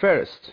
First